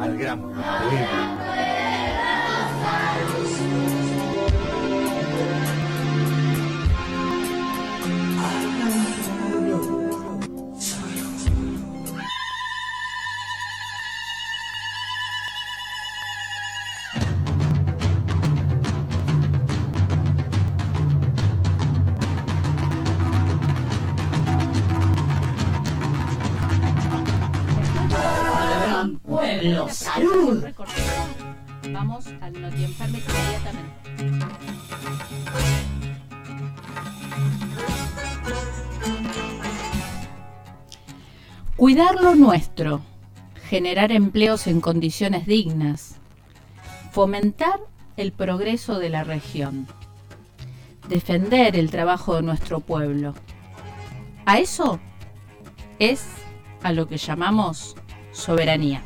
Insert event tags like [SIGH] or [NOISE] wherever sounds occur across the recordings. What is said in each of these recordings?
al gran. Cuidar lo nuestro, generar empleos en condiciones dignas, fomentar el progreso de la región, defender el trabajo de nuestro pueblo. A eso es a lo que llamamos soberanía.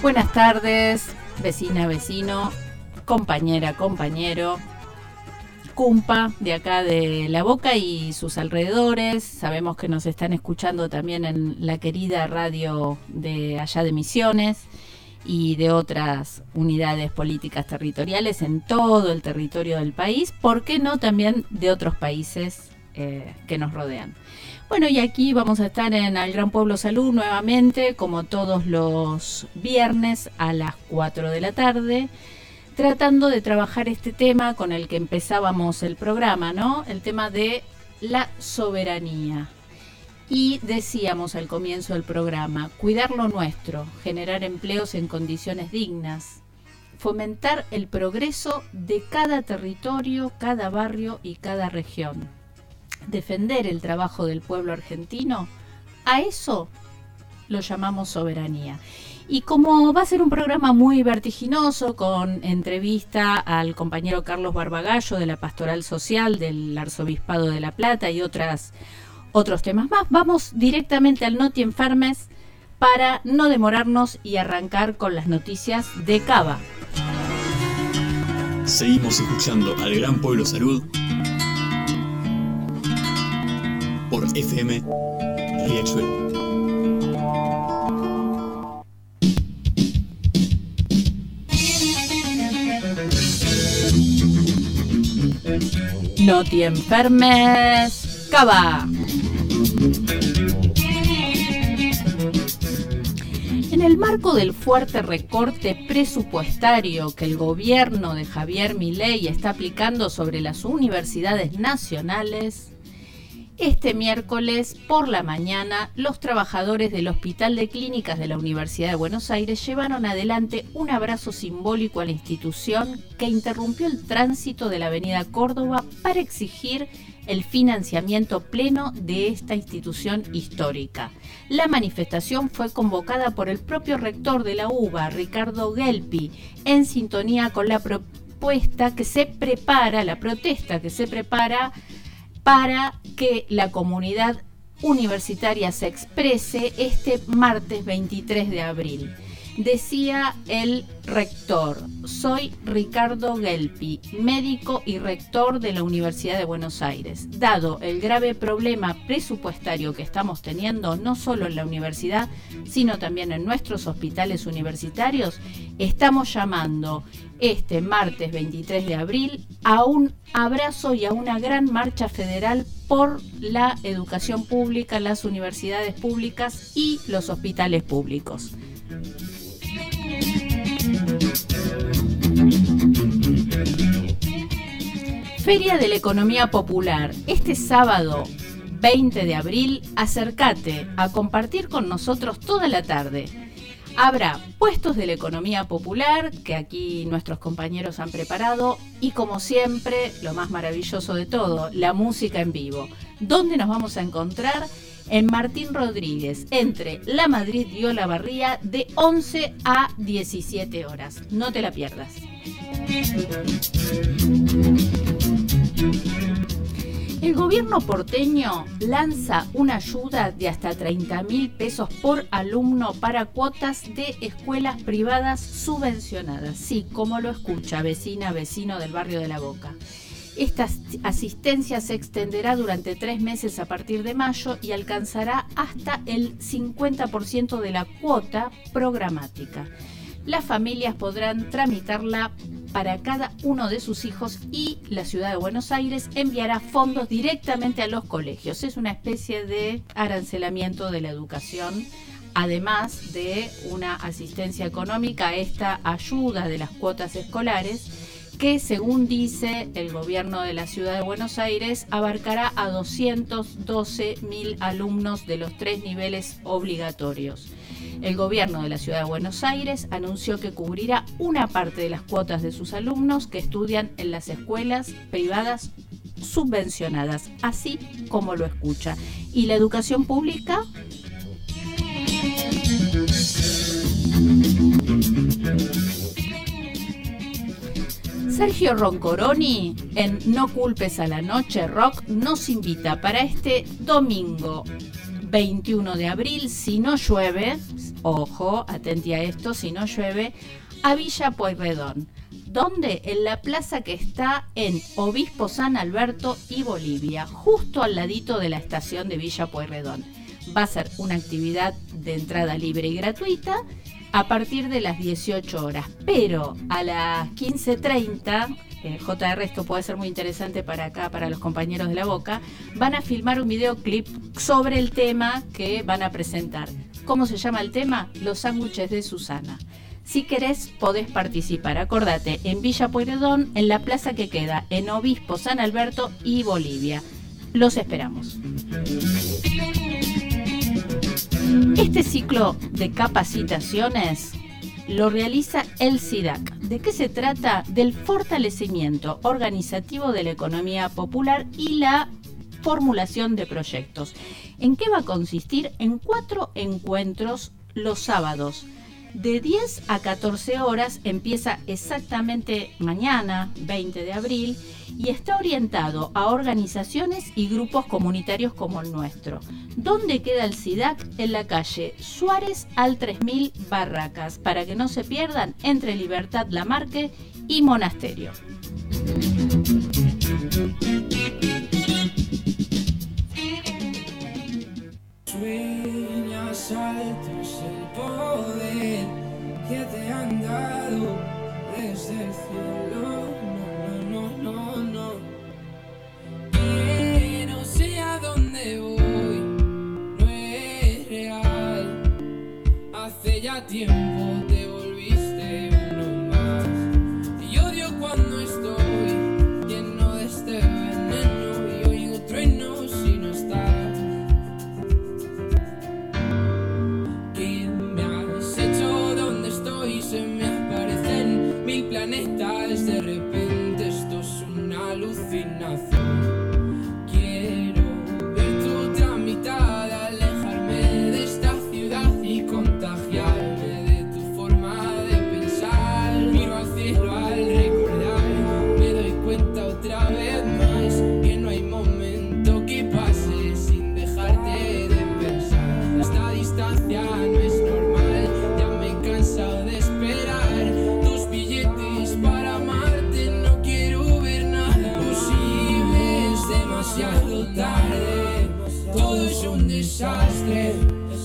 Buenas tardes, vecina, vecino, compañera, compañero, cumpa de acá de La Boca y sus alrededores. Sabemos que nos están escuchando también en la querida radio de allá de Misiones y de otras unidades políticas territoriales en todo el territorio del país, ¿por qué no también de otros países eh, que nos rodean? Bueno, y aquí vamos a estar en el Gran Pueblo Salud nuevamente, como todos los viernes a las 4 de la tarde, tratando de trabajar este tema con el que empezábamos el programa, ¿no? El tema de la soberanía. Y decíamos al comienzo del programa, cuidar lo nuestro, generar empleos en condiciones dignas, fomentar el progreso de cada territorio, cada barrio y cada región defender el trabajo del pueblo argentino, a eso lo llamamos soberanía. Y como va a ser un programa muy vertiginoso, con entrevista al compañero Carlos Barbagallo de la Pastoral Social del Arzobispado de La Plata y otras, otros temas más, vamos directamente al Noti Enfermes para no demorarnos y arrancar con las noticias de Cava. Seguimos escuchando al Gran Pueblo Salud por FM Riachuelo. No te enfermes. En el marco del fuerte recorte presupuestario que el gobierno de Javier Milei está aplicando sobre las universidades nacionales, este miércoles por la mañana, los trabajadores del Hospital de Clínicas de la Universidad de Buenos Aires llevaron adelante un abrazo simbólico a la institución que interrumpió el tránsito de la Avenida Córdoba para exigir el financiamiento pleno de esta institución histórica. La manifestación fue convocada por el propio rector de la UBA, Ricardo Gelpi, en sintonía con la propuesta que se prepara, la protesta que se prepara para que la comunidad universitaria se exprese este martes 23 de abril. Decía el rector, soy Ricardo Gelpi, médico y rector de la Universidad de Buenos Aires. Dado el grave problema presupuestario que estamos teniendo, no solo en la universidad, sino también en nuestros hospitales universitarios, estamos llamando este martes 23 de abril a un abrazo y a una gran marcha federal por la educación pública, las universidades públicas y los hospitales públicos. Feria de la Economía Popular. Este sábado 20 de abril, acércate a compartir con nosotros toda la tarde. Habrá puestos de la economía popular que aquí nuestros compañeros han preparado y como siempre, lo más maravilloso de todo, la música en vivo. ¿Dónde nos vamos a encontrar? En Martín Rodríguez, entre La Madrid y Olavarría, de 11 a 17 horas. No te la pierdas. El gobierno porteño lanza una ayuda de hasta 30 mil pesos por alumno para cuotas de escuelas privadas subvencionadas. Sí, como lo escucha, vecina, vecino del barrio de La Boca. Esta asistencia se extenderá durante tres meses a partir de mayo y alcanzará hasta el 50% de la cuota programática. Las familias podrán tramitarla para cada uno de sus hijos y la ciudad de Buenos Aires enviará fondos directamente a los colegios. Es una especie de arancelamiento de la educación además de una asistencia económica, esta ayuda de las cuotas escolares, que según dice el gobierno de la ciudad de Buenos Aires, abarcará a 212 mil alumnos de los tres niveles obligatorios. El gobierno de la ciudad de Buenos Aires anunció que cubrirá una parte de las cuotas de sus alumnos que estudian en las escuelas privadas subvencionadas, así como lo escucha. ¿Y la educación pública? Sergio Roncoroni en No culpes a la noche rock nos invita para este domingo 21 de abril, si no llueve, ojo, atenti a esto, si no llueve, a Villa Pueyrredón. ¿Dónde? En la plaza que está en Obispo San Alberto y Bolivia, justo al ladito de la estación de Villa Pueyrredón. Va a ser una actividad de entrada libre y gratuita a partir de las 18 horas. Pero a las 15.30, eh, JR, esto puede ser muy interesante para acá, para los compañeros de la boca, van a filmar un videoclip sobre el tema que van a presentar. ¿Cómo se llama el tema? Los sándwiches de Susana. Si querés, podés participar. Acordate, en Villa Pueyrredón, en la plaza que queda en Obispo San Alberto y Bolivia. Los esperamos. Este ciclo de capacitaciones lo realiza el SIDAC. ¿De qué se trata? Del fortalecimiento organizativo de la economía popular y la formulación de proyectos. ¿En qué va a consistir? En cuatro encuentros los sábados de 10 a 14 horas empieza exactamente mañana, 20 de abril, y está orientado a organizaciones y grupos comunitarios como el nuestro. ¿Dónde queda el SIDAC? En la calle Suárez al 3000 Barracas, para que no se pierdan entre Libertad Lamarque y Monasterio. Altos el poder que te han dado desde el cielo. No, no, no, no, no. Que no sé a dónde voy, no es real. Hace ya tiempo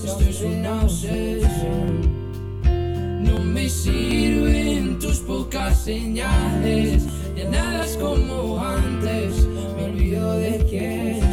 esto es una obsesión. No me sirven tus pocas señales, ya nada es como antes, me olvido de quién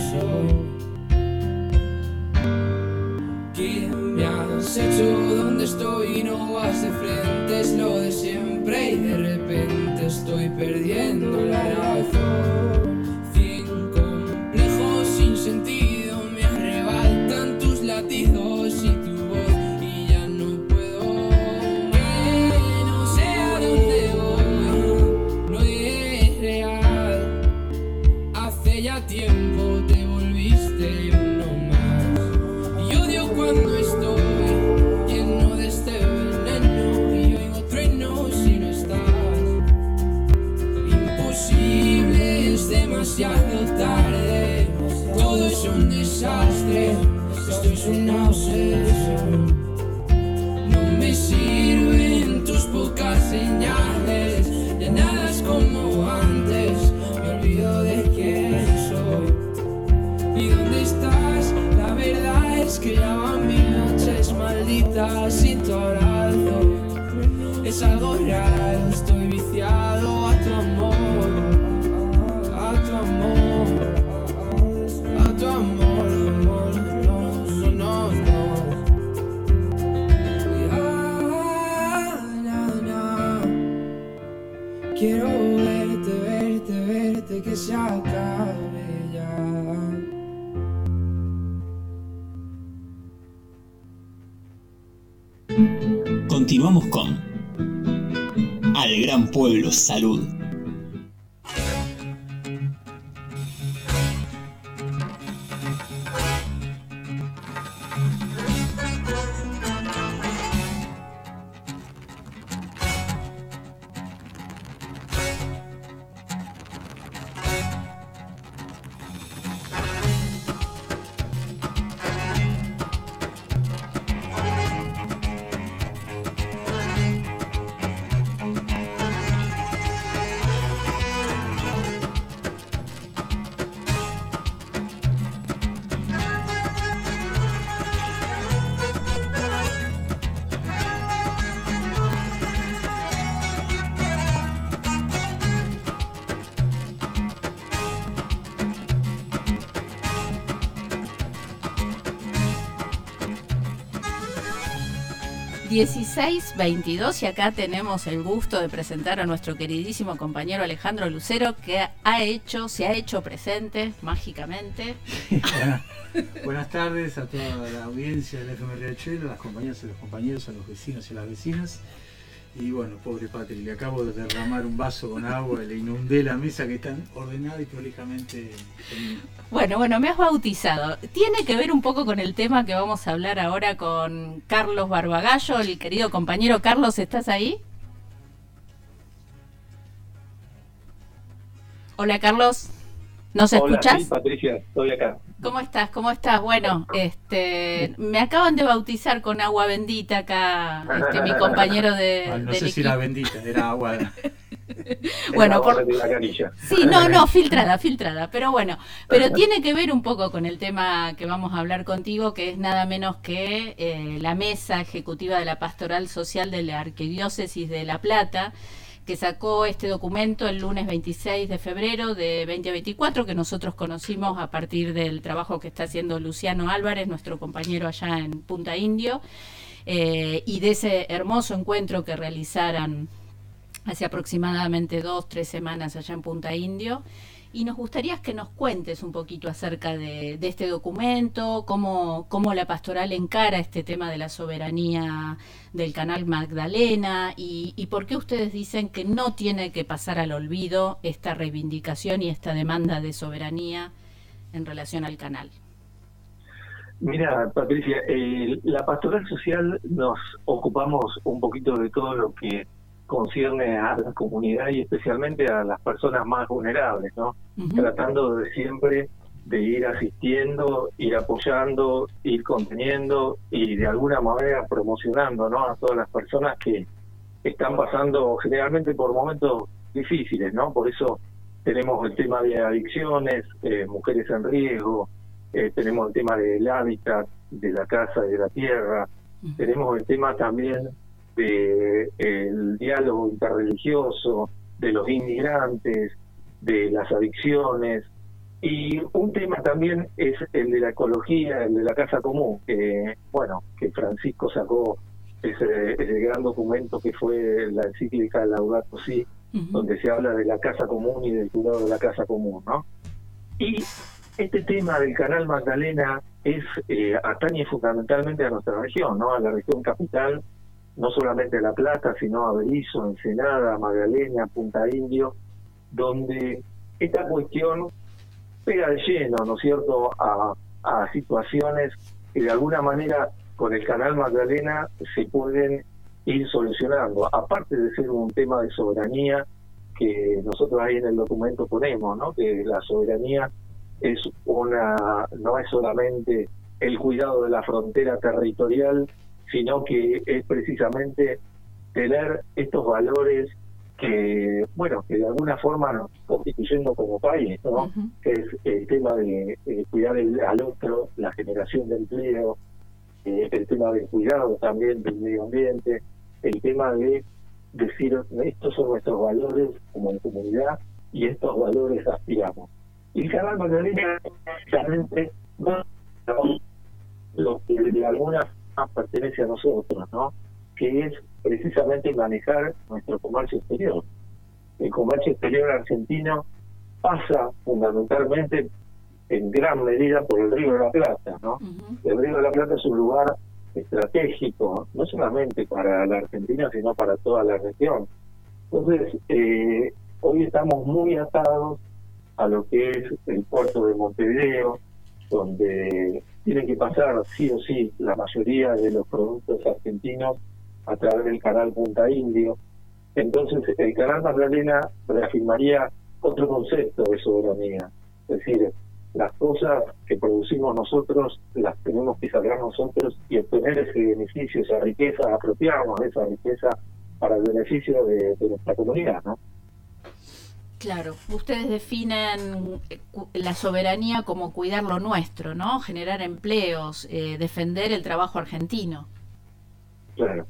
desastre, esto es una obsesión. No me sirven tus pocas señales, de nada es como antes, me olvido de quién soy. ¿Y dónde estás? La verdad es que ya van mis noches malditas sin tu abrazo. Es algo raro, estoy Quiero verte, verte, verte, que se acabe ya. Continuamos con Al Gran Pueblo Salud. ...16.22 y acá tenemos el gusto de presentar a nuestro queridísimo compañero Alejandro Lucero que ha hecho, se ha hecho presente mágicamente. [LAUGHS] Buenas tardes a toda la audiencia del FM Riachuelo, a las compañeras y los compañeros, a los vecinos y las vecinas. Y bueno, pobre Patri, le acabo de derramar un vaso con agua y le inundé la mesa que está ordenada y prolijamente. Bueno, bueno, me has bautizado. Tiene que ver un poco con el tema que vamos a hablar ahora con Carlos Barbagallo, el querido compañero Carlos, ¿estás ahí? Hola Carlos, ¿nos Hola, escuchás? sí, Patricia, estoy acá. ¿Cómo estás? ¿Cómo estás? Bueno, este, me acaban de bautizar con agua bendita acá, este, mi compañero de, no del sé si era bendita, era agua. [LAUGHS] Bueno, por-. Sí, no, no, filtrada, filtrada, pero bueno, pero tiene que ver un poco con el tema que vamos a hablar contigo, que es nada menos que eh, la mesa ejecutiva de la Pastoral Social de la Arquidiócesis de La Plata, que sacó este documento el lunes 26 de febrero de 2024, que nosotros conocimos a partir del trabajo que está haciendo Luciano Álvarez, nuestro compañero allá en Punta Indio, eh, y de ese hermoso encuentro que realizaran hace aproximadamente dos, tres semanas allá en Punta Indio. Y nos gustaría que nos cuentes un poquito acerca de, de este documento, cómo, cómo la pastoral encara este tema de la soberanía del canal Magdalena y, y por qué ustedes dicen que no tiene que pasar al olvido esta reivindicación y esta demanda de soberanía en relación al canal. Mira, Patricia, eh, la pastoral social nos ocupamos un poquito de todo lo que concierne a la comunidad y especialmente a las personas más vulnerables, ¿no? Tratando de siempre de ir asistiendo, ir apoyando, ir conteniendo y de alguna manera promocionando, ¿no? A todas las personas que están pasando generalmente por momentos difíciles, ¿no? Por eso tenemos el tema de adicciones, eh, mujeres en riesgo, eh, tenemos el tema del hábitat, de la casa y de la tierra, tenemos el tema también de el diálogo interreligioso, de los inmigrantes, de las adicciones y un tema también es el de la ecología, el de la casa común, que bueno, que Francisco sacó ese, ese gran documento que fue la encíclica Laudato Si, donde se habla de la casa común y del cuidado de la casa común, ¿no? Y este tema del canal Magdalena es eh, atañe fundamentalmente a nuestra región, ¿no? A la región capital, no solamente La Plata, sino a Berizo, Ensenada, Magdalena, Punta Indio, donde esta cuestión pega de lleno, ¿no es cierto?, a, a situaciones que de alguna manera con el canal Magdalena se pueden ir solucionando, aparte de ser un tema de soberanía que nosotros ahí en el documento ponemos, ¿no? que la soberanía es una no es solamente el cuidado de la frontera territorial, sino que es precisamente tener estos valores que, bueno, que de alguna forma nos construyendo como país, ¿no? Es el tema de cuidar el- al otro, la generación de empleo, eh, el tema del cuidado también del medio ambiente, el tema de decir estos son nuestros valores como comunidad y estos valores aspiramos. Y canal Magdalena realmente a lo que de alguna forma pertenece a nosotros, ¿no? que es precisamente manejar nuestro comercio exterior. El comercio exterior argentino pasa fundamentalmente en gran medida por el Río de la Plata, ¿no? El Río de la Plata es un lugar estratégico, no solamente para la Argentina, sino para toda la región. Entonces, eh, hoy estamos muy atados a lo que es el puerto de Montevideo, donde tienen que pasar sí o sí la mayoría de los productos argentinos a través del canal Punta Indio. Entonces, el canal Magdalena reafirmaría otro concepto de soberanía, es decir, las cosas que producimos nosotros las tenemos que sacar nosotros y obtener ese beneficio, esa riqueza, apropiarnos de esa riqueza para el beneficio de, de nuestra comunidad, ¿no? Claro, ustedes definen eh, la soberanía como cuidar lo nuestro, ¿no? Generar empleos, eh, defender el trabajo argentino. Claro.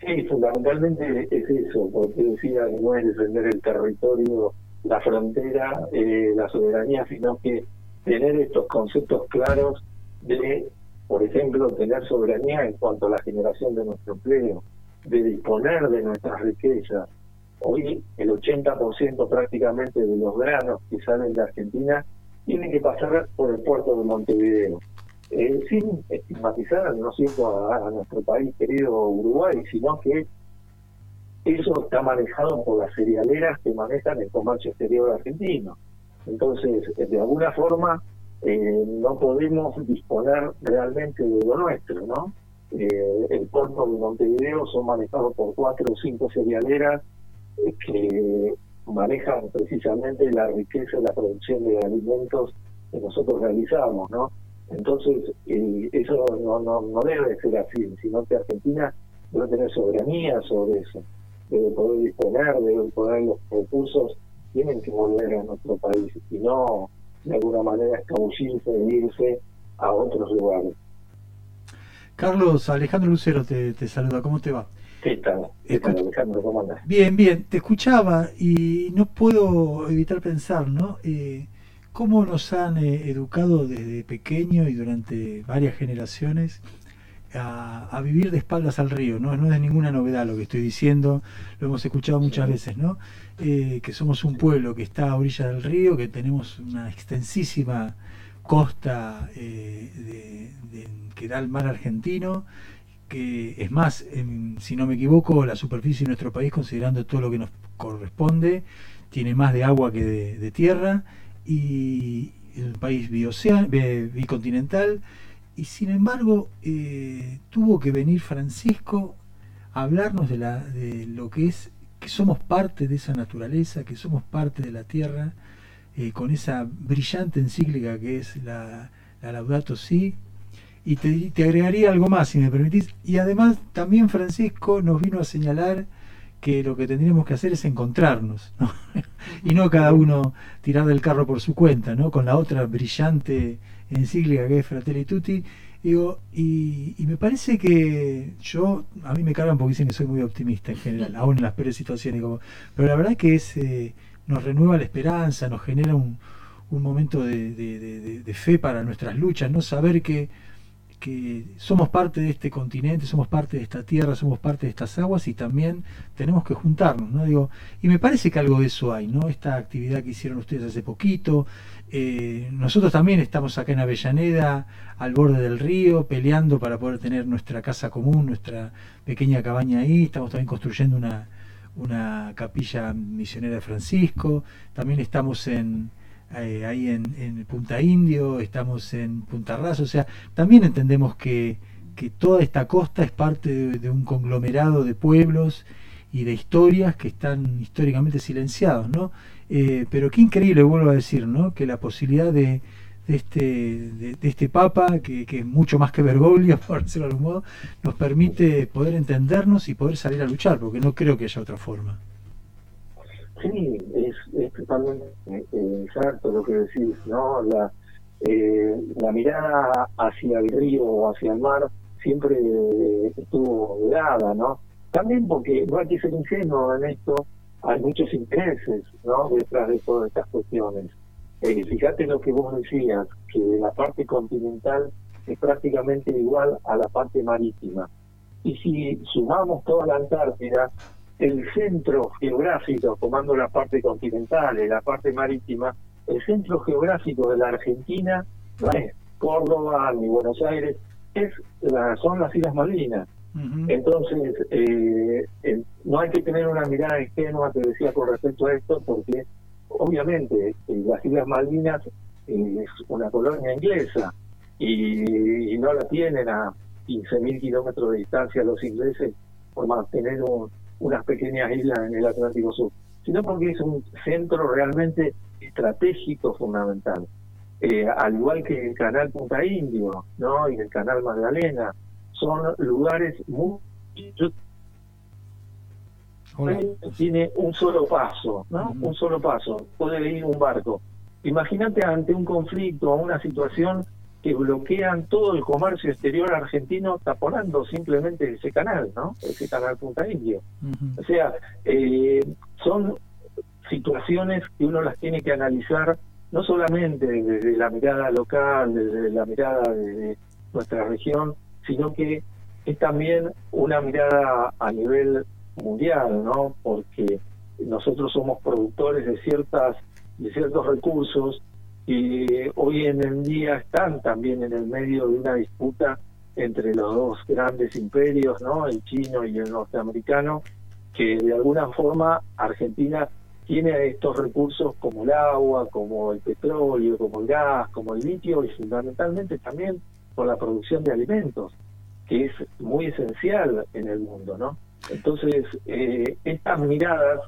Sí, fundamentalmente es eso, porque decía que no es defender el territorio, la frontera, eh, la soberanía, sino que tener estos conceptos claros de, por ejemplo, tener soberanía en cuanto a la generación de nuestro empleo, de disponer de nuestras riquezas. Hoy el 80% prácticamente de los granos que salen de Argentina tienen que pasar por el puerto de Montevideo. Eh, sin estigmatizar, no siento a, nuestro país querido Uruguay, sino que eso está manejado por las cerealeras que manejan el comercio exterior argentino. Entonces, eh, de alguna forma, eh, no podemos disponer realmente de lo nuestro, ¿no? El puerto de Montevideo son manejados por cuatro o cinco cerealeras que manejan precisamente la riqueza y la producción de alimentos que nosotros realizamos, ¿no? Entonces, eso no, no, no debe ser así, sino que Argentina debe tener soberanía sobre eso, debe poder disponer, debe poder los recursos, tienen que volver a nuestro país y no de alguna manera escabullirse e irse a otros lugares. Carlos, Alejandro Lucero te, te saluda, ¿cómo te va? ¿Qué tal? ¿Qué tal, Alejandro? ¿Cómo andas? Bien, bien, te escuchaba y no puedo evitar pensar, ¿no? Eh, cómo nos han eh, educado desde pequeño y durante varias generaciones a, a vivir de espaldas al río, ¿no? No es ninguna novedad lo que estoy diciendo, lo hemos escuchado muchas veces, ¿no? Eh, que somos un pueblo que está a orilla del río, que tenemos una extensísima costa de, de, que da al mar argentino, que es más, si no me equivoco, la superficie de nuestro país, considerando todo lo que nos corresponde, tiene más de agua que de, tierra y es un país bicontinental y sin embargo eh, tuvo que venir Francisco a hablarnos de, la, de lo que es que somos parte de esa naturaleza, que somos parte de la tierra, eh, con esa brillante encíclica que es la, la Laudato Si. Y te, te, agregaría algo más, si me permitís. Y además también Francisco nos vino a señalar que lo que tendríamos que hacer es encontrarnos, ¿no? [LAUGHS] y no cada uno tirar del carro por su cuenta, ¿no? con la otra brillante encíclica que es Fratelli Tutti. Digo, y, y, me parece que yo, a mí me cargan porque dicen que soy muy optimista en general, aún en las peores situaciones, como, pero la verdad es que es, eh, nos renueva la esperanza, nos genera un, un momento de, de, de, de, fe para nuestras luchas, no saber que, que somos parte de este continente, somos parte de esta tierra, somos parte de estas aguas y también tenemos que juntarnos, ¿no? Digo, y me parece que algo de eso hay, ¿no? Esta actividad que hicieron ustedes hace poquito, eh, nosotros también estamos acá en Avellaneda, al borde del río, peleando para poder tener nuestra casa común, nuestra pequeña cabaña ahí, estamos también construyendo una, una capilla misionera de Francisco, también estamos en, eh, ahí en, en, Punta Indio, estamos en Punta Raso, o sea, también entendemos que, toda esta costa es parte de, un conglomerado de pueblos y de historias que están históricamente silenciados, ¿no? Eh, pero qué increíble, vuelvo a decir, ¿no? Que la posibilidad de, este, de, este Papa, que, que, es mucho más que Bergoglio, [LAUGHS] por decirlo de algún modo, nos permite poder entendernos y poder salir a luchar, porque no creo que haya otra forma. Sí, es, es totalmente eh, exacto lo que decís, ¿no? La, eh, la mirada hacia el río o hacia el mar siempre estuvo velada, ¿no? También porque no hay que ser ingenuo en esto, hay muchos intereses, ¿no? Detrás de todas estas cuestiones. Eh, fíjate lo que vos decías, que la parte continental es prácticamente igual a la parte marítima. Y si sumamos toda la Antártida, el centro geográfico, tomando la parte continental y la parte marítima, el centro geográfico de la Argentina no es Córdoba ni Buenos Aires, es la, son las Islas Malvinas. Entonces, eh, no hay que tener una mirada ingenua, te decía, con respecto a esto, porque obviamente eh, las Islas Malvinas eh, es una colonia inglesa y, no la tienen a 15.000 kilómetros de distancia los ingleses por mantener unas pequeñas islas en el Atlántico Sur, sino porque es un centro realmente estratégico fundamental. Eh, al igual que el canal Punta Indio ¿no? y el canal Magdalena, son lugares muy... Tiene un solo paso, ¿no? Un solo paso, puede ir un barco. Imagínate ante un conflicto o una situación que bloquean todo el comercio exterior argentino taponando simplemente ese canal, ¿no? Ese canal Punta Indio. O sea, eh, son situaciones que uno las tiene que analizar no solamente desde la mirada local, desde la mirada de nuestra región, sino que es también una mirada a nivel mundial, ¿no? Porque nosotros somos productores de ciertas de ciertos recursos y hoy en día están también en el medio de una disputa entre los dos grandes imperios, ¿no? El chino y el norteamericano, que de alguna forma Argentina tiene estos recursos como el agua, como el petróleo, como el gas, como el litio y fundamentalmente también por la producción de alimentos, que es muy esencial en el mundo, ¿no? Entonces, eh, estas miradas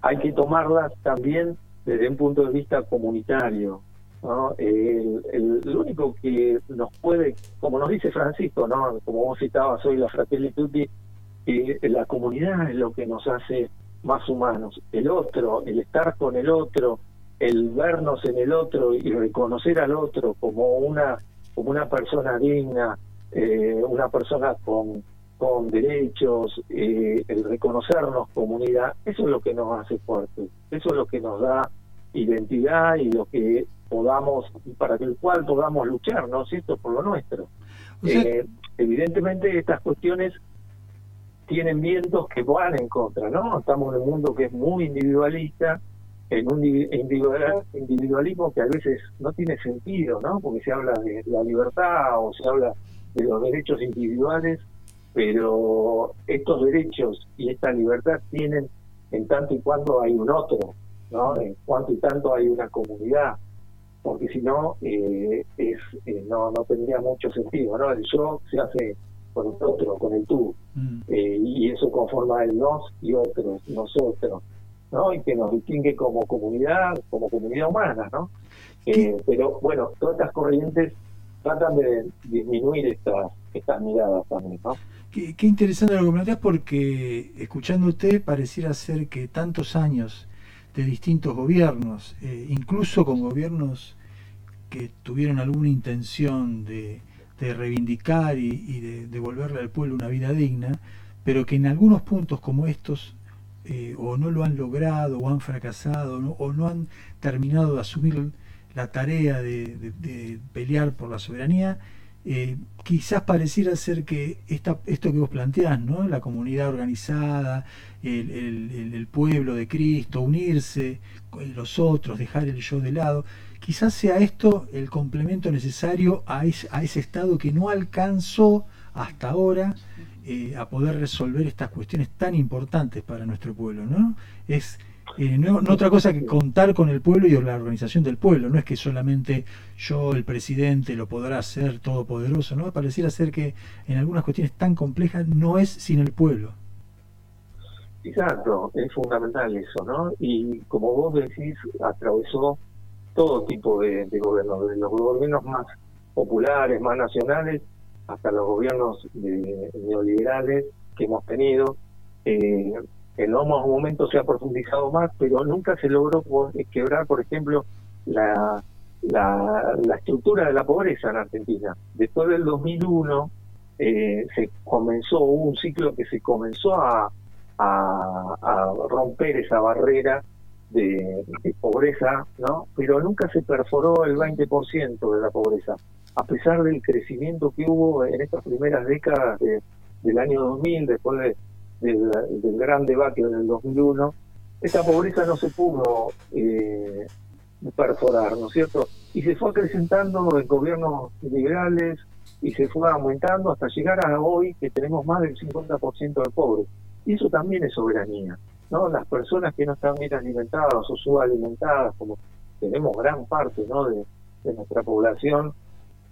hay que tomarlas también desde un punto de vista comunitario. ¿No? El, el, único que nos puede, como nos dice Francisco, ¿no? como vos citabas hoy, la Fratelli Tutti, la comunidad es lo que nos hace más humanos. El otro, el estar con el otro, el vernos en el otro y reconocer al otro como una, como una persona digna, eh, una persona con, con derechos, eh, el reconocernos comunidad, eso es lo que nos hace fuertes, eso es lo que nos da identidad y lo que podamos, para el cual podamos luchar, ¿no es cierto?, por lo nuestro. Eh, evidentemente estas cuestiones tienen vientos que van en contra, ¿no? Estamos en un mundo que es muy individualista, en un individualismo que a veces no tiene sentido, ¿no? Porque se habla de la libertad o se habla de los derechos individuales, pero estos derechos y esta libertad tienen en tanto y cuando hay un otro, ¿no? En cuanto y tanto hay una comunidad, porque si no, eh, es, eh, no, no tendría mucho sentido, ¿no? El yo se hace con el otro, con el tú, mm. eh, y eso conforma el nos y otros, nosotros, ¿no? Y que nos distingue como comunidad, como comunidad humana, ¿no? Pero bueno, todas estas corrientes tratan de disminuir estas, estas miradas también, ¿no? Qué, qué interesante lo que planteas porque escuchando usted pareciera ser que tantos años de distintos gobiernos, eh, incluso con gobiernos que tuvieron alguna intención de, de reivindicar y, de devolverle al pueblo una vida digna, pero que en algunos puntos como estos eh, o no lo han logrado o han fracasado o no han terminado de asumir la tarea de, pelear por la soberanía, eh, quizás pareciera ser que esto que vos planteás, ¿no? la comunidad organizada, el, el, pueblo de Cristo, unirse, los otros, dejar el yo de lado, quizás sea esto el complemento necesario a, a ese estado que no alcanzó hasta ahora eh, a poder resolver estas cuestiones tan importantes para nuestro pueblo, ¿no? Es eh, no, otra cosa que contar con el pueblo y la organización del pueblo, no es que solamente yo, el presidente, lo podrá hacer todopoderoso, ¿no? Pareciera ser que en algunas cuestiones tan complejas no es sin el pueblo. Exacto, es fundamental eso, ¿no? Y como vos decís, atravesó todo tipo de, gobiernos, desde los gobiernos más populares, más nacionales, hasta los gobiernos neoliberales que hemos tenido. Eh, en unos momentos se ha profundizado más, pero nunca se logró quebrar, por ejemplo, la, la, la estructura de la pobreza en Argentina. Después del 2001 eh, se comenzó, un ciclo que se comenzó a, a, romper esa barrera de, pobreza, ¿no? Pero nunca se perforó el 20% de la pobreza, a pesar del crecimiento que hubo en estas primeras décadas del año 2000, después del, gran debate del 2001, esta pobreza no se pudo eh, perforar, ¿no es cierto? Y se fue acrecentando en gobiernos liberales, y se fue aumentando hasta llegar a hoy que tenemos más del 50% de pobres. Y eso también es soberanía. ¿no? Las personas que no están bien alimentadas o subalimentadas, como tenemos gran parte ¿no? de, nuestra población,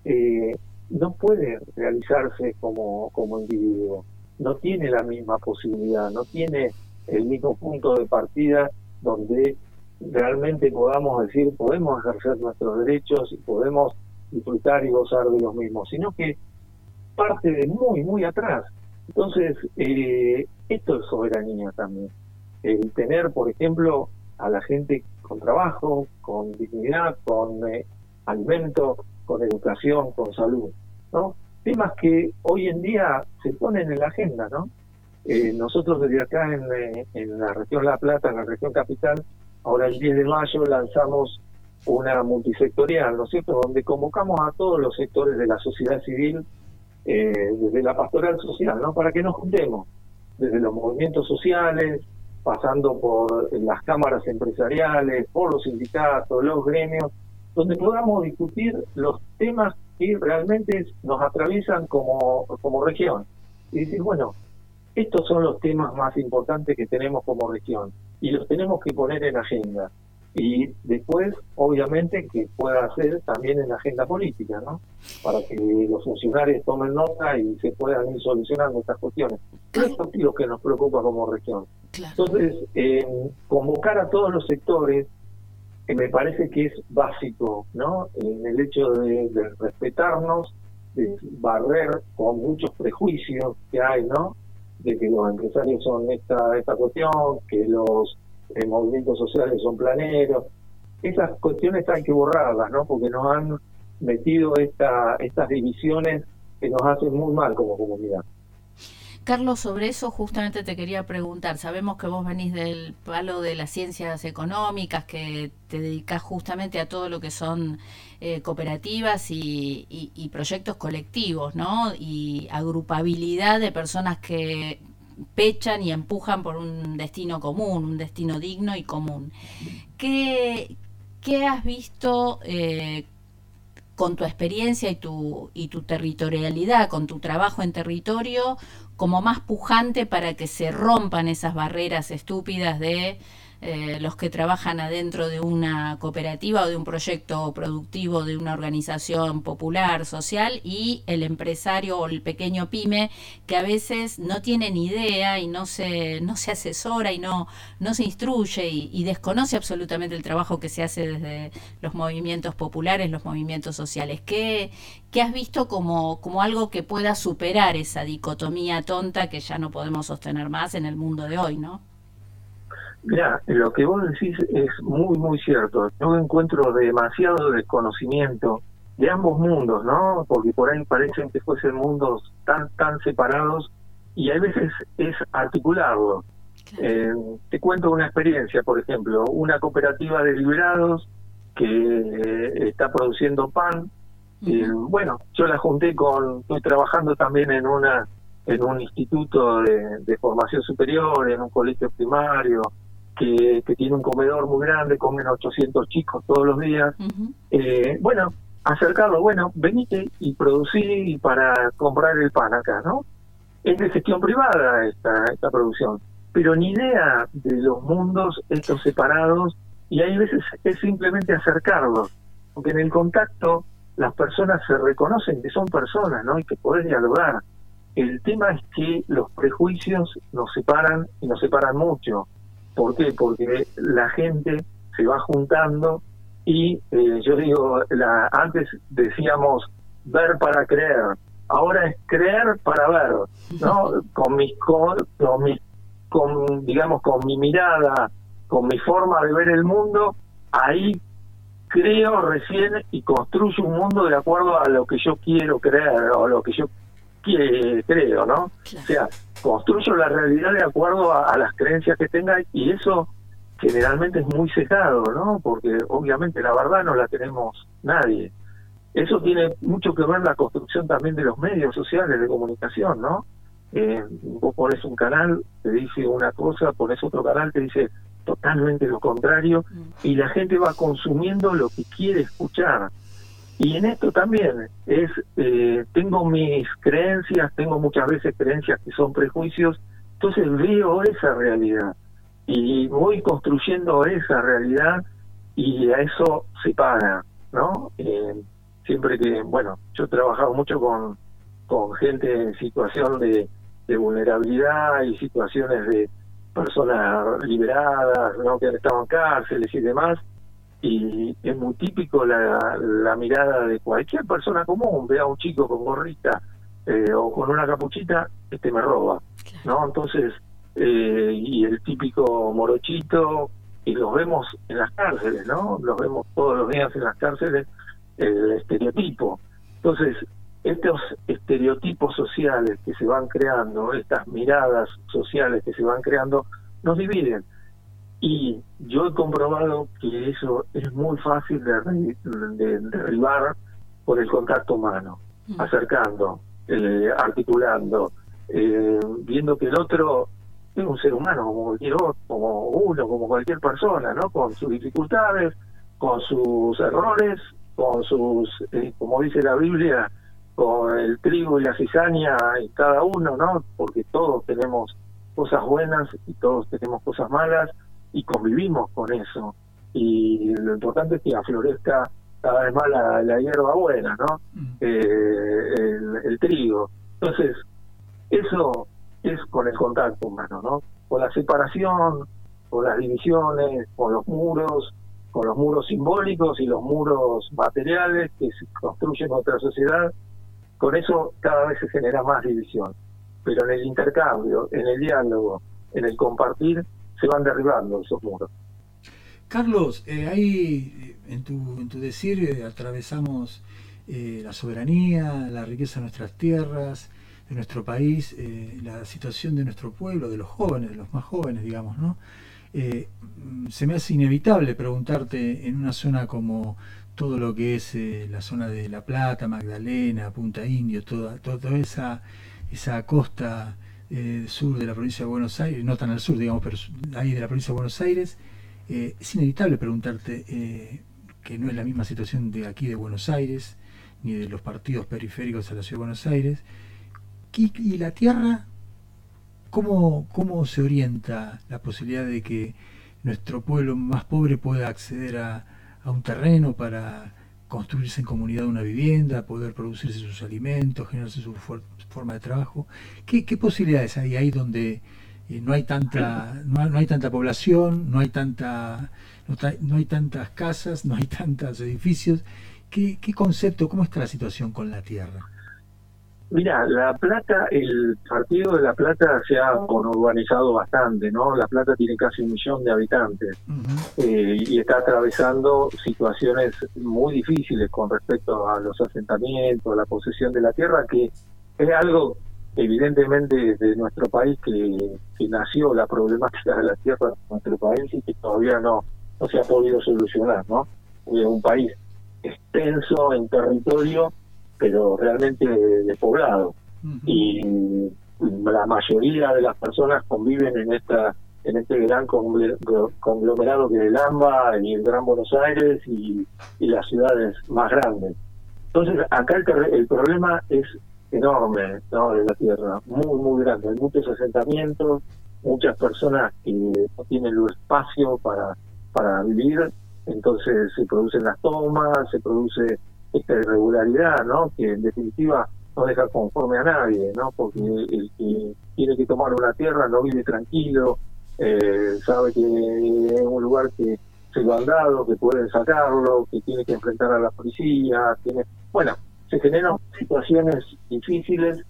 eh, no puede realizarse como, como individuo. No tiene la misma posibilidad, no tiene el mismo punto de partida donde realmente podamos decir, podemos ejercer nuestros derechos y podemos disfrutar y gozar de los mismos, sino que parte de muy, muy atrás. Entonces, eh, esto es soberanía también. El tener, por ejemplo, a la gente con trabajo, con dignidad, con eh, alimento, con educación, con salud, ¿no? Temas que hoy en día se ponen en la agenda, ¿no? Eh, nosotros desde acá en, en la región La Plata, en la región capital, ahora el 10 de mayo lanzamos una multisectorial, ¿no es cierto?, donde convocamos a todos los sectores de la sociedad civil, eh, desde la pastoral social, ¿no?, para que nos juntemos, desde los movimientos sociales, pasando por las cámaras empresariales, por los sindicatos, los gremios, donde podamos discutir los temas que realmente nos atraviesan como, como región. Y decir, bueno, estos son los temas más importantes que tenemos como región y los tenemos que poner en agenda y después, obviamente, que pueda ser también en la agenda política, ¿no? Para que los funcionarios tomen nota y se puedan ir solucionando estas cuestiones. Esto es lo que nos preocupa como región. Entonces, convocar a todos los sectores que me parece que es básico, ¿no? En el hecho de, de respetarnos, de barrer con muchos prejuicios que hay, ¿no? De que los empresarios son esta, esta cuestión, que los eh, movimientos sociales son planeros. Esas cuestiones hay que borrarlas, ¿no? Porque nos han metido esta, estas divisiones que nos hacen muy mal como comunidad. Carlos, sobre eso justamente te quería preguntar. Sabemos que vos venís del palo de las ciencias económicas, que te dedicas justamente a todo lo que son eh, cooperativas y, proyectos colectivos, ¿no? Y agrupabilidad de personas que pechan y empujan por un destino común, un destino digno y común. ¿Qué, qué has visto eh, con tu experiencia y tu, y tu territorialidad, con tu trabajo en territorio, como más pujante para que se rompan esas barreras estúpidas de eh, los que trabajan adentro de una cooperativa o de un proyecto productivo de una organización popular, social, y el empresario o el pequeño pyme que a veces no tiene ni idea y no se, no se asesora y no, no se instruye y, desconoce absolutamente el trabajo que se hace desde los movimientos populares, los movimientos sociales. ¿Qué, qué has visto como, como algo que pueda superar esa dicotomía tonta que ya no podemos sostener más en el mundo de hoy, ¿no? Mira, lo que vos decís es muy, muy cierto. Yo encuentro demasiado desconocimiento de ambos mundos, ¿no? Porque por ahí parecen que fuesen mundos tan, tan separados y a veces es articularlo. Eh, te cuento una experiencia, por ejemplo, una cooperativa de liberados que está produciendo pan. y, bueno, yo la junté con, estoy trabajando también en una en un instituto de, de formación superior, en un colegio primario, que, tiene un comedor muy grande, comen 800 chicos todos los días. eh, bueno, acercarlo, bueno, venite y producí para comprar el pan acá, ¿no? Es de gestión privada esta, esta producción, pero ni idea de los mundos estos separados y hay veces es simplemente acercarlos, porque en el contacto las personas se reconocen que son personas, ¿no? Y que pueden dialogar. El tema es que los prejuicios nos separan y nos separan mucho. ¿Por qué? Porque la gente se va juntando y eh, yo digo, la, antes decíamos ver para creer, ahora es creer para ver, ¿no? [LAUGHS] Con mis, con, mis con, digamos, con mi mirada, con mi forma de ver el mundo, ahí creo recién y construyo un mundo de acuerdo a lo que yo quiero creer o lo que yo que- creo, ¿no? O sea, construyo la realidad de acuerdo a, a las creencias que tenga y eso generalmente es muy secado, ¿no? Porque obviamente la verdad no la tenemos nadie. Eso tiene mucho que ver la construcción también de los medios sociales de comunicación, ¿no? Eh, vos pones un canal, te dice una cosa, pones otro canal, te dice totalmente lo contrario, y la gente va consumiendo lo que quiere escuchar. Y en esto también es, eh, tengo mis creencias, tengo muchas veces creencias que son prejuicios, entonces veo esa realidad y voy construyendo esa realidad y a eso se paga, ¿no? Eh, siempre que, bueno, yo he trabajado mucho con, con gente en situación de, de vulnerabilidad y situaciones de personas liberadas, ¿no? que han estado en cárceles y demás, y es muy típico la, la mirada de cualquier persona común, ve a un chico con gorrita eh, o con una capuchita, este me roba, ¿no? Entonces, eh, y el típico morochito, y los vemos en las cárceles, ¿no? Los vemos todos los días en las cárceles, el estereotipo. Entonces, estos estereotipos sociales que se van creando, estas miradas sociales que se van creando, nos dividen. Y yo he comprobado que eso es muy fácil de, de derribar por el contacto humano, Mm. acercando, eh, articulando, eh, viendo que el otro es un ser humano como cualquier otro, como uno, como cualquier persona, ¿no? Con sus dificultades, con sus errores, con sus, eh, como dice la Biblia, con el trigo y la cizaña y cada uno, ¿no? Porque todos tenemos cosas buenas y todos tenemos cosas malas y convivimos con eso. Y lo importante es que aflorezca cada vez más la, la hierba buena, ¿no? Mm. Eh, el, el trigo. Entonces, eso es con el contacto humano, ¿no? Con la separación, con las divisiones, con los muros, con los muros simbólicos y los muros materiales que se construyen nuestra sociedad, con eso cada vez se genera más división. Pero en el intercambio, en el diálogo, en el compartir, se van derribando esos muros. Carlos, eh, ahí eh, en tu, en tu decir eh, atravesamos la soberanía, la riqueza de nuestras tierras, de nuestro país, la situación de nuestro pueblo, de los jóvenes, de los más jóvenes, digamos, ¿no? Se me hace inevitable preguntarte en una zona como todo lo que es la zona de La Plata, Magdalena, Punta Indio, toda, toda esa, esa costa eh, sur de la provincia de Buenos Aires, no tan al sur, digamos, pero ahí de la provincia de Buenos Aires, eh, es inevitable preguntarte eh, que no es la misma situación de aquí de Buenos Aires, ni de los partidos periféricos a la ciudad de Buenos Aires. ¿Y, y la tierra? ¿Cómo, ¿Cómo se orienta la posibilidad de que nuestro pueblo más pobre pueda acceder a, a un terreno para construirse en comunidad una vivienda, poder producirse sus alimentos, generarse su for- forma de trabajo? ¿Qué, qué posibilidades hay ahí donde eh, no hay tanta no no hay tanta población, no hay tanta no, no hay tantas casas, no hay [LAUGHS] tantos edificios? ¿Qué, ¿Qué concepto, cómo está la situación con la tierra? Mira, La Plata, el partido de La Plata se ha conurbanizado bastante, ¿no? La Plata tiene casi un millón de habitantes eh, y está atravesando situaciones muy difíciles con respecto a los asentamientos, a la posesión de la tierra, que es algo evidentemente de nuestro país que, que nació la problemática de la tierra en nuestro país y que todavía no, no se ha podido solucionar, ¿no? Es un país extenso en territorio, pero realmente despoblado y la mayoría de las personas conviven en esta en este gran conglomerado que es el AMBA y el Gran Buenos Aires y, y las ciudades más grandes. Entonces, acá el problema es enorme ¿no? de la tierra, muy, muy grande. Hay muchos asentamientos, muchas personas que no tienen el espacio para, para vivir, entonces se producen las tomas, se produce esta irregularidad, ¿no? Que en definitiva no deja conforme a nadie, ¿no? Porque el que tiene que tomar una tierra no vive tranquilo, eh, sabe que es un lugar que se lo han dado, que pueden sacarlo, que tiene que enfrentar a la policía, tiene, bueno, se generan situaciones difíciles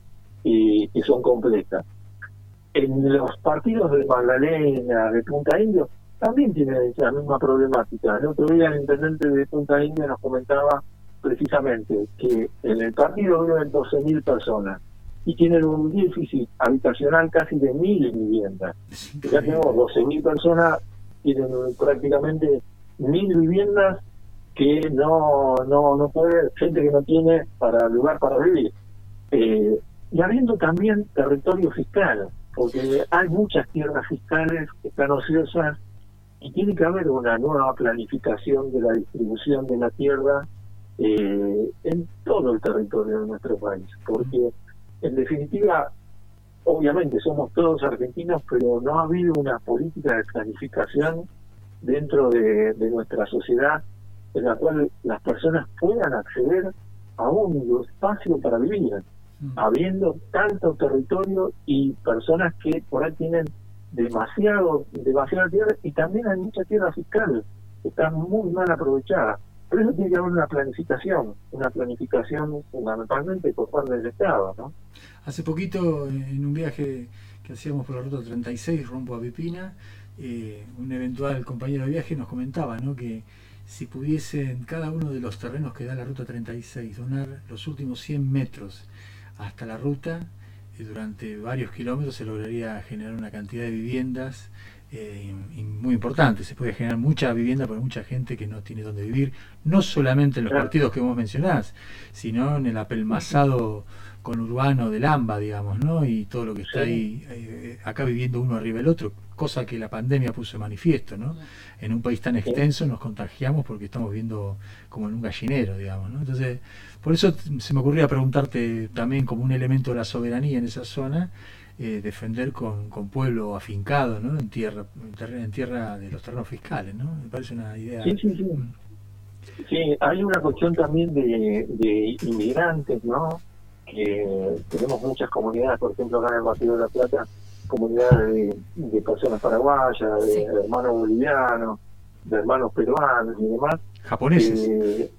y que son complejas. en los partidos de Magdalena, de Punta Indio, también tienen la misma problemática. El otro día el intendente de Punta Indio nos comentaba precisamente que en el partido viven 12.000 personas y tienen un déficit habitacional casi de mil viviendas. Ya tenemos 12.000 personas, tienen prácticamente mil viviendas que no no no puede, gente que no tiene para lugar para vivir. Eh, y habiendo también territorio fiscal, porque hay muchas tierras fiscales que están ociosas y tiene que haber una nueva planificación de la distribución de la tierra eh, en todo el territorio de nuestro país, porque en definitiva, obviamente somos todos argentinos, pero no ha habido una política de planificación dentro de, nuestra sociedad en la cual las personas puedan acceder a un espacio para vivir, mm. habiendo tanto territorio y personas que por ahí tienen demasiado, demasiada tierra y también hay mucha tierra fiscal que está muy mal aprovechada. Por eso tiene que haber una planificación, una planificación fundamentalmente por parte del Estado. ¿no? Hace poquito, en un viaje que hacíamos por la ruta 36 rumbo a Pipina, eh, un eventual compañero de viaje nos comentaba ¿no? que si pudiesen cada uno de los terrenos que da la ruta 36 donar los últimos 100 metros hasta la ruta, eh, durante varios kilómetros se lograría generar una cantidad de viviendas eh, muy importante. Se puede generar mucha vivienda para mucha gente que no tiene dónde vivir, no solamente en los partidos que vos mencionás, sino en el apelmazado conurbano del AMBA, digamos, ¿no? Y todo lo que está ahí, eh, acá viviendo uno arriba del otro, cosa que la pandemia puso de manifiesto, ¿no? En un país tan extenso nos contagiamos porque estamos viendo como en un gallinero, digamos, ¿no? Entonces, por eso se me ocurría preguntarte también como un elemento de la soberanía en esa zona, eh, defender con, con, pueblo afincado, ¿no? En tierra, en tierra de los terrenos fiscales, ¿no? Me parece una idea. Sí, sí, sí. Sí, hay una cuestión también de, de inmigrantes, ¿no? Que tenemos muchas comunidades, por ejemplo, acá en el Partido de la Plata, comunidades de, personas paraguayas, de, hermanos bolivianos, de hermanos peruanos y demás. Japoneses. Eh,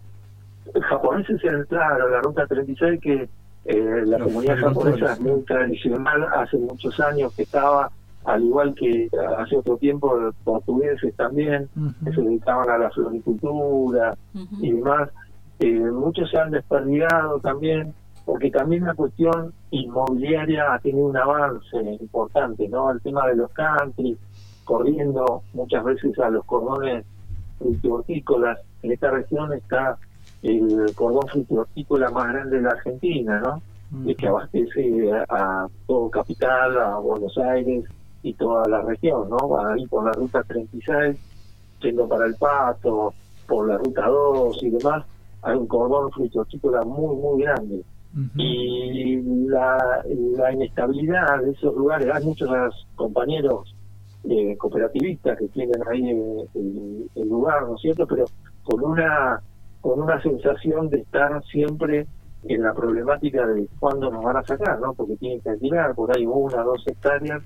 japoneses, claro, la ruta 36 que eh, la comunidad japonesa es muy tradicional, hace muchos años que estaba, al igual que hace otro tiempo los portugueses también, que se dedicaban a la floricultura y demás. Eh, muchos se han desperdigado también porque también la cuestión inmobiliaria ha tenido un avance importante, ¿no? El tema de los country, corriendo muchas veces a los cordones frutihortícolas. En esta región está el cordón frutihortícola más grande de la Argentina, ¿no? que abastece a, todo Capital, a Buenos Aires y toda la región, ¿no? Ahí por la ruta 36, yendo para el Pato, por la ruta 2 y demás, hay un cordón frutihortícola muy, muy grande y la, la, inestabilidad de esos lugares, hay muchos compañeros eh, cooperativistas que tienen ahí el, lugar, ¿no es cierto? Pero con una, con una sensación de estar siempre en la problemática de cuándo nos van a sacar, ¿no? Porque tienen que alquilar por ahí una, dos hectáreas,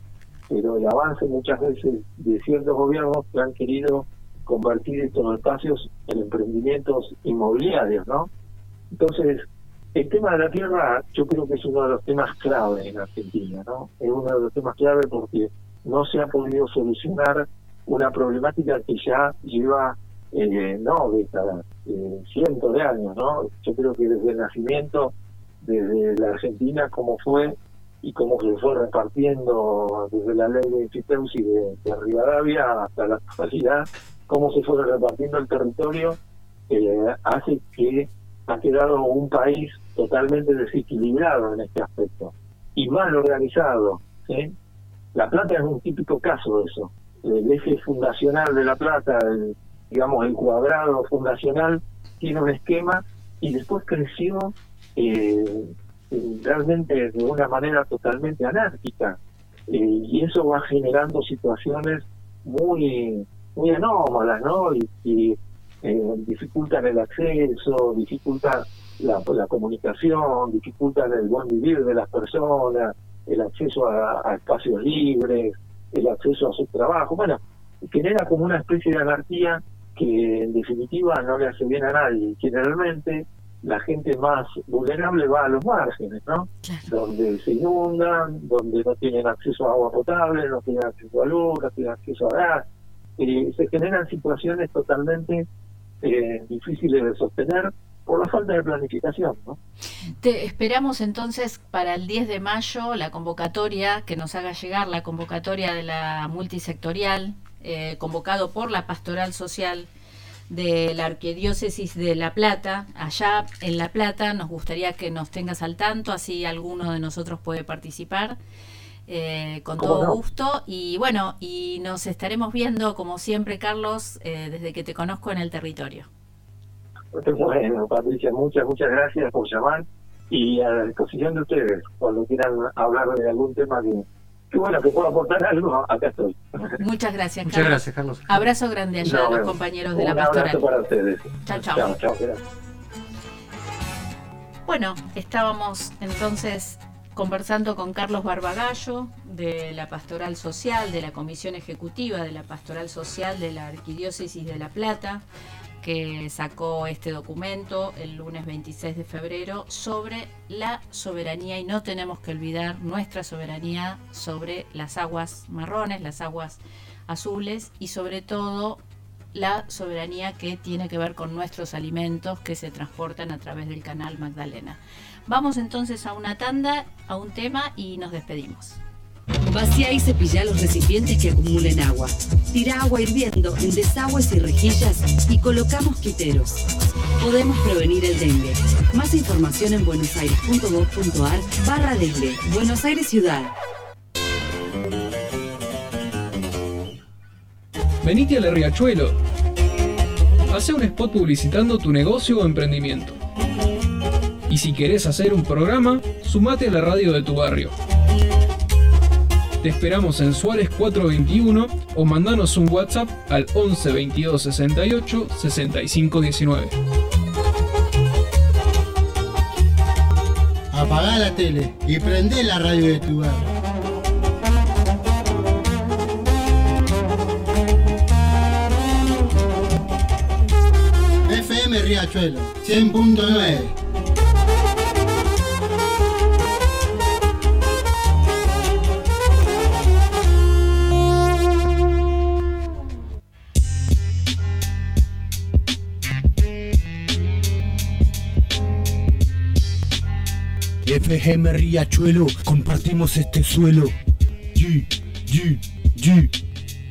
pero el avance muchas veces de ciertos gobiernos que han querido convertir estos espacios en emprendimientos inmobiliarios, ¿no? Entonces, el tema de la tierra yo creo que es uno de los temas clave en Argentina, ¿no? Es uno de los temas clave porque no se ha podido solucionar una problemática que ya lleva, eh, no décadas, eh, cientos de años, ¿no? Yo creo que desde el nacimiento, desde la Argentina, como fue y cómo se fue repartiendo desde la ley de y de, de Rivadavia hasta la actualidad, cómo se fue repartiendo el territorio, eh, hace que ha quedado un país totalmente desequilibrado en este aspecto y mal organizado. La Plata es un típico caso de eso. El eje fundacional de La Plata, digamos el cuadrado fundacional, tiene un esquema y después creció eh, realmente de una manera totalmente anárquica. Eh, y eso va generando situaciones muy muy anómalas, ¿no? Y, y eh, dificultan el acceso, dificultan la, la comunicación, dificultan el buen vivir de las personas, el acceso a, espacios libres, el acceso a su trabajo. Bueno, genera como una especie de anarquía que en definitiva no le hace bien a nadie. Generalmente la gente más vulnerable va a los márgenes, ¿no? Donde se inundan, donde no tienen acceso a agua potable, no tienen acceso a luz, no tienen acceso a gas. Y se generan situaciones totalmente eh, difíciles de sostener por la falta de planificación. ¿no? Te esperamos entonces para el 10 de mayo la convocatoria, que nos haga llegar la convocatoria de la multisectorial, eh, convocado por la Pastoral Social de la Arquidiócesis de La Plata, allá en La Plata. Nos gustaría que nos tengas al tanto, así alguno de nosotros puede participar. Eh, con todo gusto y bueno, y nos estaremos viendo como siempre, Carlos, eh, desde que te conozco en el territorio. Bueno, Patricia, muchas, muchas gracias por llamar y a la disposición de ustedes, cuando quieran hablar de algún tema que, que bueno, que pueda aportar algo, acá estoy. Muchas gracias, Muchas gracias, Carlos. Abrazo grande allá a los compañeros de la pastoral. Un abrazo para ustedes. Chao, chao. Chao, chao, Bueno, estábamos entonces conversando con Carlos Barbagallo de la Pastoral Social, de la Comisión Ejecutiva de la Pastoral Social de la Arquidiócesis de La Plata que sacó este documento el lunes 26 de febrero sobre la soberanía y no tenemos que olvidar nuestra soberanía sobre las aguas marrones, las aguas azules y sobre todo la soberanía que tiene que ver con nuestros alimentos que se transportan a través del canal Magdalena. Vamos entonces a una tanda, a un tema y nos despedimos. Vacía y cepilla los recipientes que acumulen agua. Tira agua hirviendo en desagües y rejillas y colocamos quiteros. Podemos prevenir el dengue. Más información en buenosaires.gov.ar barra dengue. Buenos Aires Ciudad. Venite a la Riachuelo. Hace un spot publicitando tu negocio o emprendimiento. Y si querés hacer un programa, sumate a la radio de tu barrio. Te esperamos en Suárez 421 o mandanos un WhatsApp al 11 22 68 65 19. Apagá la tele y prende la radio de tu barrio. FM Riachuelo 100.9 FGM Riachuelo, compartimos este suelo.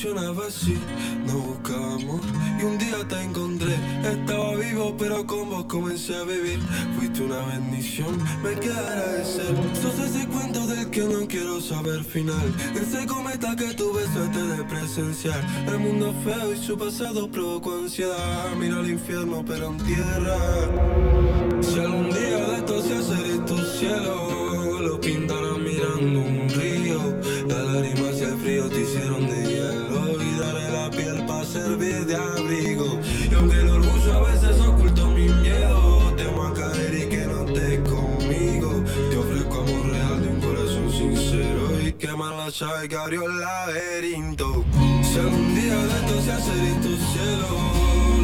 Funcionaba así. No buscamos y un día te encontré. Estaba vivo, pero con vos comencé a vivir. Fuiste una bendición, me queda agradecer. Sos ese cuento del que no quiero saber final. Ese cometa que tuve suerte de presenciar. El mundo feo y su pasado provocó ansiedad. Mira el infierno, pero en tierra. Si algún día de esto se hace tu cielo, lo pintarán mirando un aunque el orgullo a veces ocultó mi miedo, temo a caer y que no estés conmigo. Te ofrezco amor real de un corazón sincero y quemar la llave que abrió el laberinto. Si algún día de esto se hace tu cielo,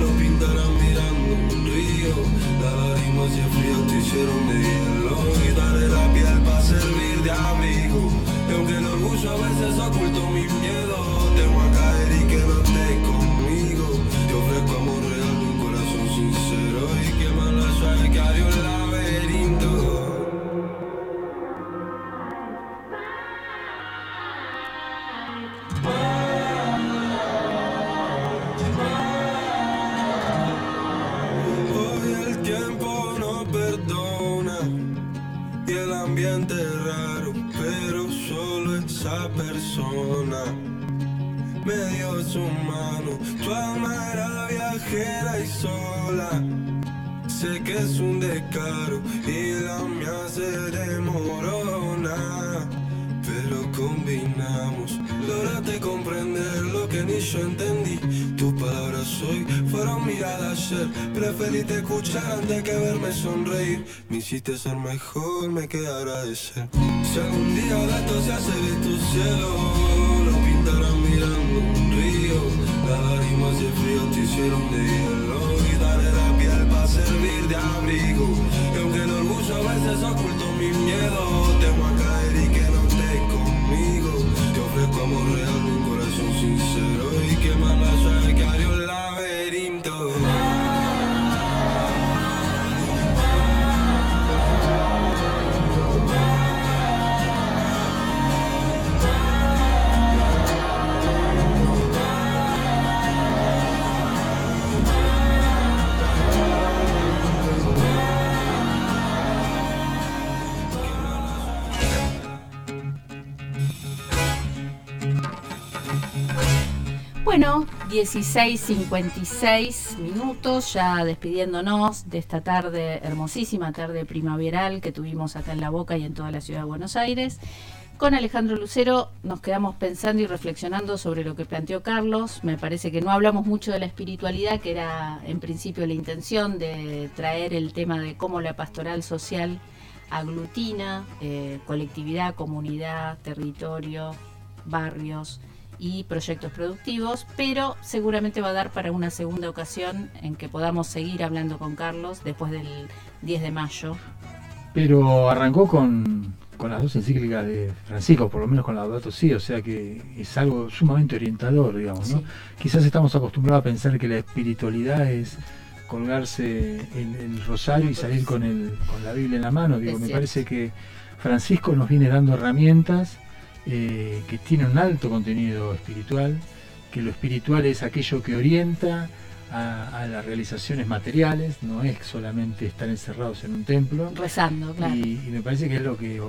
lo pintarán mirando un río. Las lágrimas y el frío te hicieron de hielo daré la piel para servir de abrigo. Y aunque el orgullo a veces ocultó mi miedo, temo a caer y que no conmigo. Te ofrezco amor sincero y que la suave que hay un laberinto. Hoy el tiempo no perdona y el ambiente es raro, pero solo esa persona me dio su mano, tu amarás era viajera y sola. Sé que es un descaro y la mía se demorona. Pero combinamos, lograste comprender lo que ni yo entendí. Tus palabras hoy fueron miradas ayer. Preferiste escuchar antes que verme sonreír. Me hiciste ser mejor, me queda agradecer. Si algún día de esto se hace de tu cielo, lo pintarán mirando lágrimas el frío te hicieron de hielo y daré la piel para servir de abrigo. Y aunque el orgullo a veces ocultó mi miedo, temo 16.56 minutos, ya despidiéndonos de esta tarde, hermosísima tarde primaveral que tuvimos acá en La Boca y en toda la ciudad de Buenos Aires. Con Alejandro Lucero nos quedamos pensando y reflexionando sobre lo que planteó Carlos. Me parece que no hablamos mucho de la espiritualidad, que era en principio la intención de traer el tema de cómo la pastoral social aglutina eh, colectividad, comunidad, territorio, barrios y proyectos productivos, pero seguramente va a dar para una segunda ocasión en que podamos seguir hablando con Carlos después del 10 de mayo. Pero arrancó con, con las dos encíclicas de Francisco, por lo menos con la Laudato Si, o sea que es algo sumamente orientador, digamos, ¿no? Sí. Quizás estamos acostumbrados a pensar que la espiritualidad es colgarse en el rosario y salir con, el, con la Biblia en la mano. Digo, me parece que Francisco nos viene dando herramientas eh, que tienen un alto contenido espiritual, que lo espiritual es aquello que orienta a, a las realizaciones materiales, no es solamente estar encerrados en un templo. Rezando, claro. Y, y me parece que es lo que,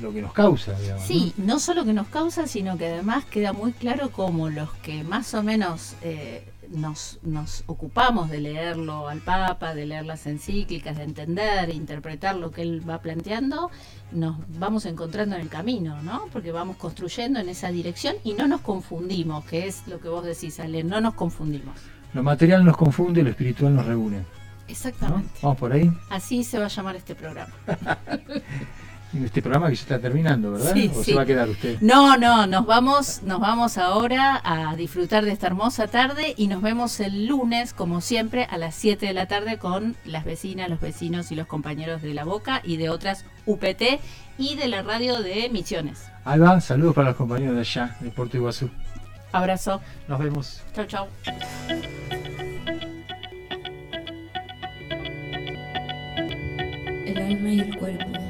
lo que nos causa, digamos. Sí, no solo que nos causa, sino que además queda muy claro cómo los que más o menos eh, nos, nos ocupamos de leerlo al Papa, de leer las encíclicas, de entender, interpretar lo que él va planteando, nos vamos encontrando en el camino, ¿no? Porque vamos construyendo en esa dirección y no nos confundimos, que es lo que vos decís, Ale, no nos confundimos. Lo material nos confunde, lo espiritual nos reúne. ¿no? Exactamente. Vamos por ahí. Así se va a llamar este programa. [LAUGHS] Este programa que ya está terminando, ¿verdad? Sí, ¿O sí. se va a quedar usted? No, no, nos vamos, nos vamos ahora a disfrutar de esta hermosa tarde y nos vemos el lunes, como siempre, a las 7 de la tarde con las vecinas, los vecinos y los compañeros de La Boca y de otras UPT y de la radio de Misiones. Alba, saludos para los compañeros de allá, de Puerto Iguazú. Abrazo. Nos vemos. Chau, chau. El alma y el cuerpo